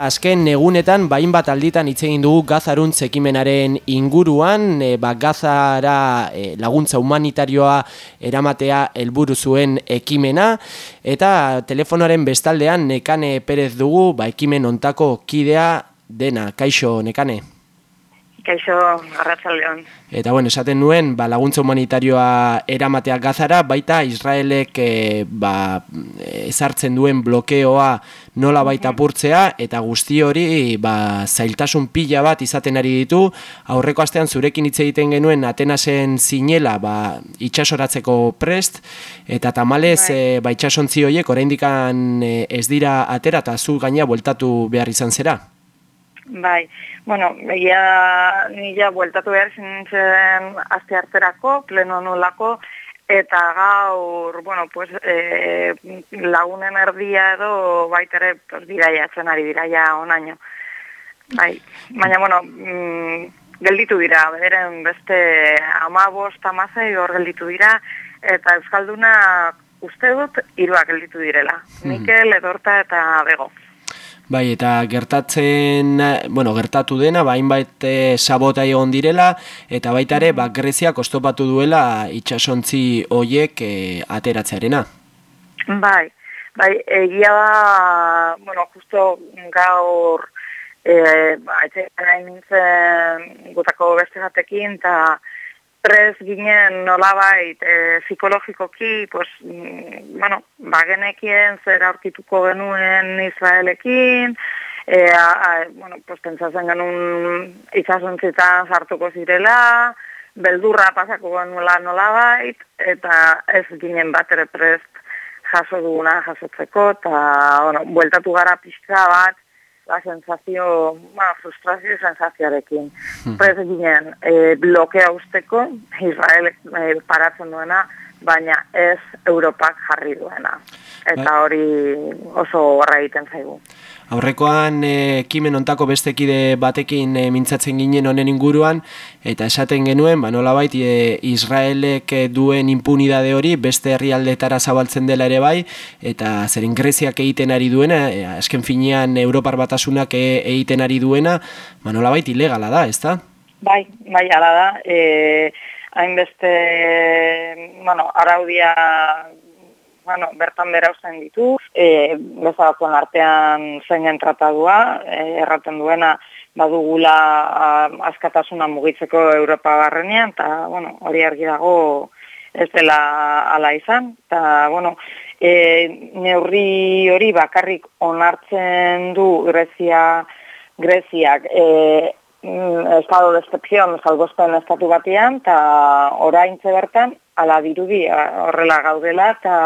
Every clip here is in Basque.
Azken egunetan bain bat alditan hitz egin dugu Gazaruntz ekimenaren inguruan, e, ba, Gazara e, laguntza humanitarioa eramatea helburu zuen ekimena eta telefonoaren bestaldean Nekane Perez dugu, ba, ekimen ontako kidea dena. Kaixo, Nekane. Kaixo, arratzaldeon. Eta bueno, esaten nuen, ba, laguntza humanitarioa eramatea gazara, baita Israelek e, ba, ezartzen duen blokeoa nola baita purtzea, eta guzti hori ba, zailtasun pila bat izaten ari ditu, aurreko astean zurekin hitz egiten genuen Atenasen zinela ba, itxasoratzeko prest, eta tamalez bai. e, ba, itxasontzi horiek oraindikan e, ez dira atera, eta zu gaina bueltatu behar izan zera. Bai, bueno, begia nila bueltatu behar zintzen azte harterako, pleno nulako, eta gaur, bueno, pues, e, lagunen erdia edo baitere pues, biraia, ari biraia onaino. Bai, baina, bueno, mm, gelditu dira, bederen beste amabost amazei hor gelditu dira, eta Euskalduna uste dut hiruak gelditu direla. Mm. Mikel, Edorta eta Bego. Bai, eta gertatzen, bueno, gertatu dena, bain ba, bait e, sabota egon direla, eta baita ere, ba, Greziak ostopatu duela itxasontzi hoiek e, ateratzearena. Bai, bai, egia da, bueno, justo gaur, e, ba, etxe nintzen gutako beste batekin, eta prez ginen nolabait e, psikologikoki, pues, mm, bueno, bagenekien zer aurkituko genuen Israelekin, e, a, a, bueno, pues, pentsatzen genuen itxasuntzitan sartuko zirela, beldurra pasako genuela nolabait, eta ez ginen bat ere prest jaso duguna jasotzeko, eta, bueno, bueltatu gara pixka bat, la sensazio, ma, frustrazio sensazioarekin. Hmm. Prez ginen, e, blokea usteko, Israel e, paratzen duena, baina ez Europak jarri duena. Eta bai. hori oso horra egiten zaigu. Aurrekoan eh, ekimen ontako bestekide batekin e, mintzatzen ginen honen inguruan eta esaten genuen, ba nolabait e, Israelek duen impunidade hori beste herrialdetara zabaltzen dela ere bai eta zerin Greziak egiten ari duena, e, asken finean Europar batasunak egiten ari duena, ba nolabait ilegala da, ezta? Bai, bai ala da. Eh, hainbeste bueno, araudia bueno, bertan bera usain ditu, e, bezalakoan artean zeinen tratadua, e, erraten duena badugula askatasuna mugitzeko Europa barrenean, eta bueno, hori argi dago ez dela ala izan, eta bueno, e, neurri hori bakarrik onartzen du Grezia, Greziak, e, mm, estado de excepción, salgozten estatu batian, eta orain bertan, ala dirudi horrela gaudela, eta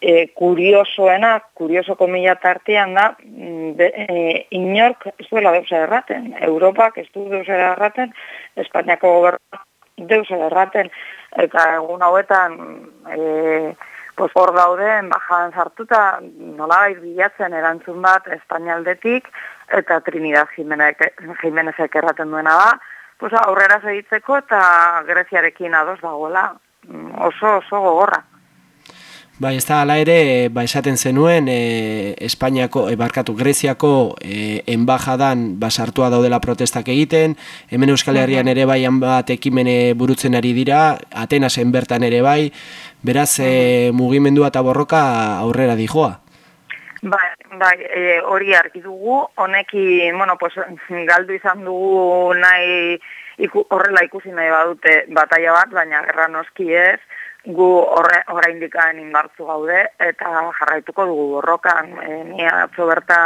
e, kuriosoena, kurioso komila tartean da, mm, be, e, inork ez duela deusa erraten, Europak ez du deusa erraten, Espainiako gobernu deusa erraten, eta egun hauetan, e, pues hor dauden, bajan sartuta, nolabait bilatzen erantzun bat Espainialdetik, eta Trinidad Jimenezek erraten duena da, pues aurrera segitzeko eta Greziarekin ados dagoela, oso oso gogorra. Bai, ez da, ala ere, ba, esaten zenuen, e, Espainiako, e, barkatu, Greziako e, enbajadan basartua daudela protestak egiten, hemen Euskal Herrian ere bai bat ekimene burutzen ari dira, Atenasen bertan ere bai, beraz, e, mugimendua eta borroka aurrera dijoa. Bai, bai, e, hori argi dugu, honeki, bueno, pues, galdu izan dugu nahi, iku, horrela ikusi nahi badute bataia bat, baina gerra noski ez, gu horre, indikaen indartzu gaude, eta jarraituko dugu borrokan. E, ni atzo berta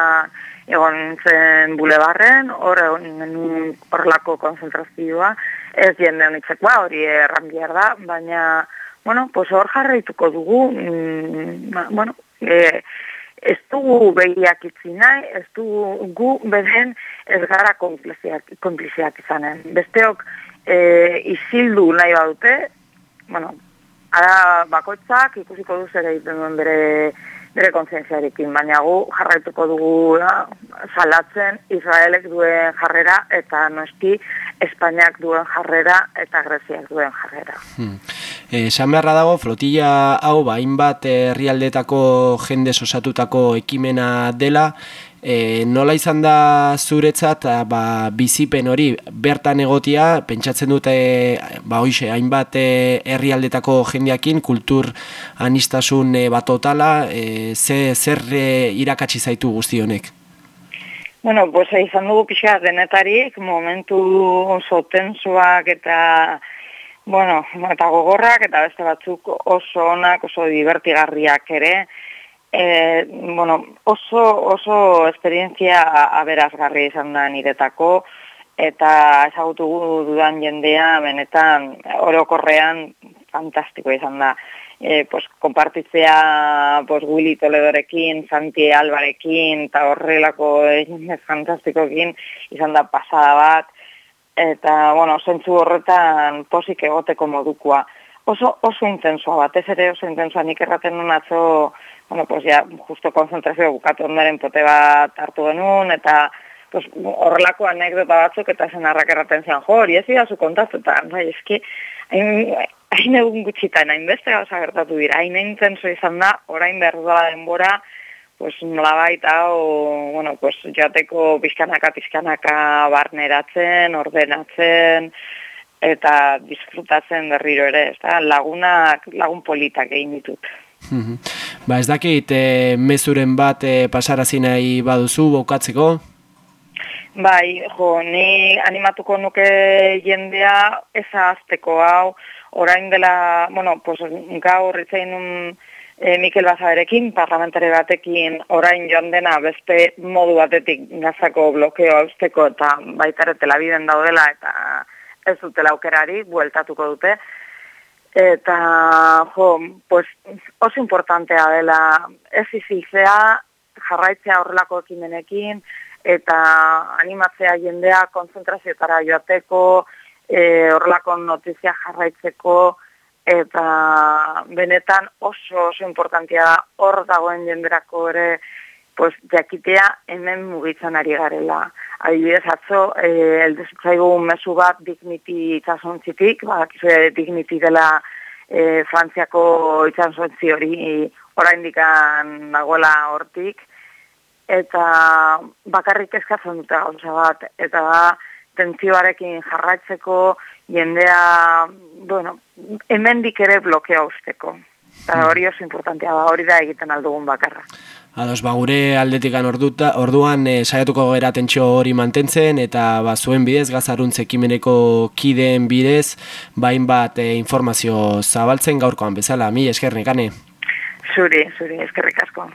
egon zen bulebarren, hor egon horrelako konzentrazioa, ez jende honitzekoa, hori erran da, baina, bueno, pues hor jarraituko dugu, mm, bueno, e, ez dugu begiak itzi nahi, ez dugu gu beden ez gara konpliziak izanen. Besteok e, izildu nahi badute, bueno, ara bakoitzak ikusiko du zer egiten duen bere bere kontzientziarekin, baina gu jarraituko dugu salatzen Israelek duen jarrera eta noski Espainiak duen jarrera eta Greziak duen jarrera. Hmm. Esan beharra dago, flotilla hau, ba, hainbat herrialdetako jende osatutako ekimena dela, E, nola izan da zuretzat ba, bizipen hori bertan egotia, pentsatzen dute ba, hoxe, hainbat herrialdetako jendeakin, kultur anistasun e, bat totala, e, ze, zer e, irakatsi zaitu guzti honek? Bueno, pues izan dugu pixka denetarik, momentu oso tensuak eta bueno, eta gogorrak eta beste batzuk oso onak, oso divertigarriak ere, E, bueno, oso, oso esperientzia aberazgarri izan da niretako, eta ezagutu dudan jendea, benetan, orokorrean, fantastiko izan da. E, pues, kompartitzea pues, Willy Toledorekin, Santi Albarekin, eta horrelako jende fantastikokin izan da pasada bat, eta, bueno, zentzu horretan posik egoteko modukoa. Oso, oso intensua bat, ez ere oso intensua, nik erraten nuen atzo, bueno, pues ya justo konzentrazio bukatu ondaren pote bat hartu genuen, eta pues, horrelako anekdota batzuk eta zen harrak erraten zian, jo, hori ez zu kontatu, eta bai, eski, hain egun gutxitan, hain beste gauza gertatu dira, hain intenso izan da, orain behar dela denbora, pues nola baita, o, bueno, pues joateko pizkanaka, pizkanaka barneratzen, ordenatzen, eta disfrutatzen berriro ere, ez da, lagunak, lagun politak egin ditut. Ba ez dakit, e, mezuren bat e, pasarazi nahi baduzu, bokatzeko? Bai, jo, ni animatuko nuke jendea ezazteko hau, orain dela, bueno, pues, gaur itzein e, Mikel Bazaberekin, parlamentare batekin, orain joan dena beste modu batetik gazako blokeo hauzteko eta baitare telabiden daudela eta ez dutela aukerari, bueltatuko dute. Eta jo, pues, oso importantea dela ez iziltzea, jarraitzea horrelako ekimenekin, eta animatzea jendea konzentrazioetara joateko, e, horrelako notizia jarraitzeko, eta benetan oso oso importantea da hor dagoen jenderako ere pues, jakitea hemen mugitzen ari garela. Adibidez, atzo, eh, eldu zitzaigu mesu bat dignity itxasontzitik, ba, dignity dela eh, Frantziako itxasontzi hori orain dikan nagoela hortik, eta bakarrik eskatzen dute gauza bat, eta tentzioarekin jarraitzeko, jendea, bueno, hemendik ere blokea usteko. Eta hori oso importantea da, hori da egiten aldugun bakarra. Ados, ba, gure aldetikan orduta, orduan e, saiatuko gara tentxo hori mantentzen eta ba, zuen bidez, gazaruntze ekimeneko kideen bidez, bain bat e, informazio zabaltzen gaurkoan bezala, mi eskerrik, Zuri, zuri, eskerrik asko.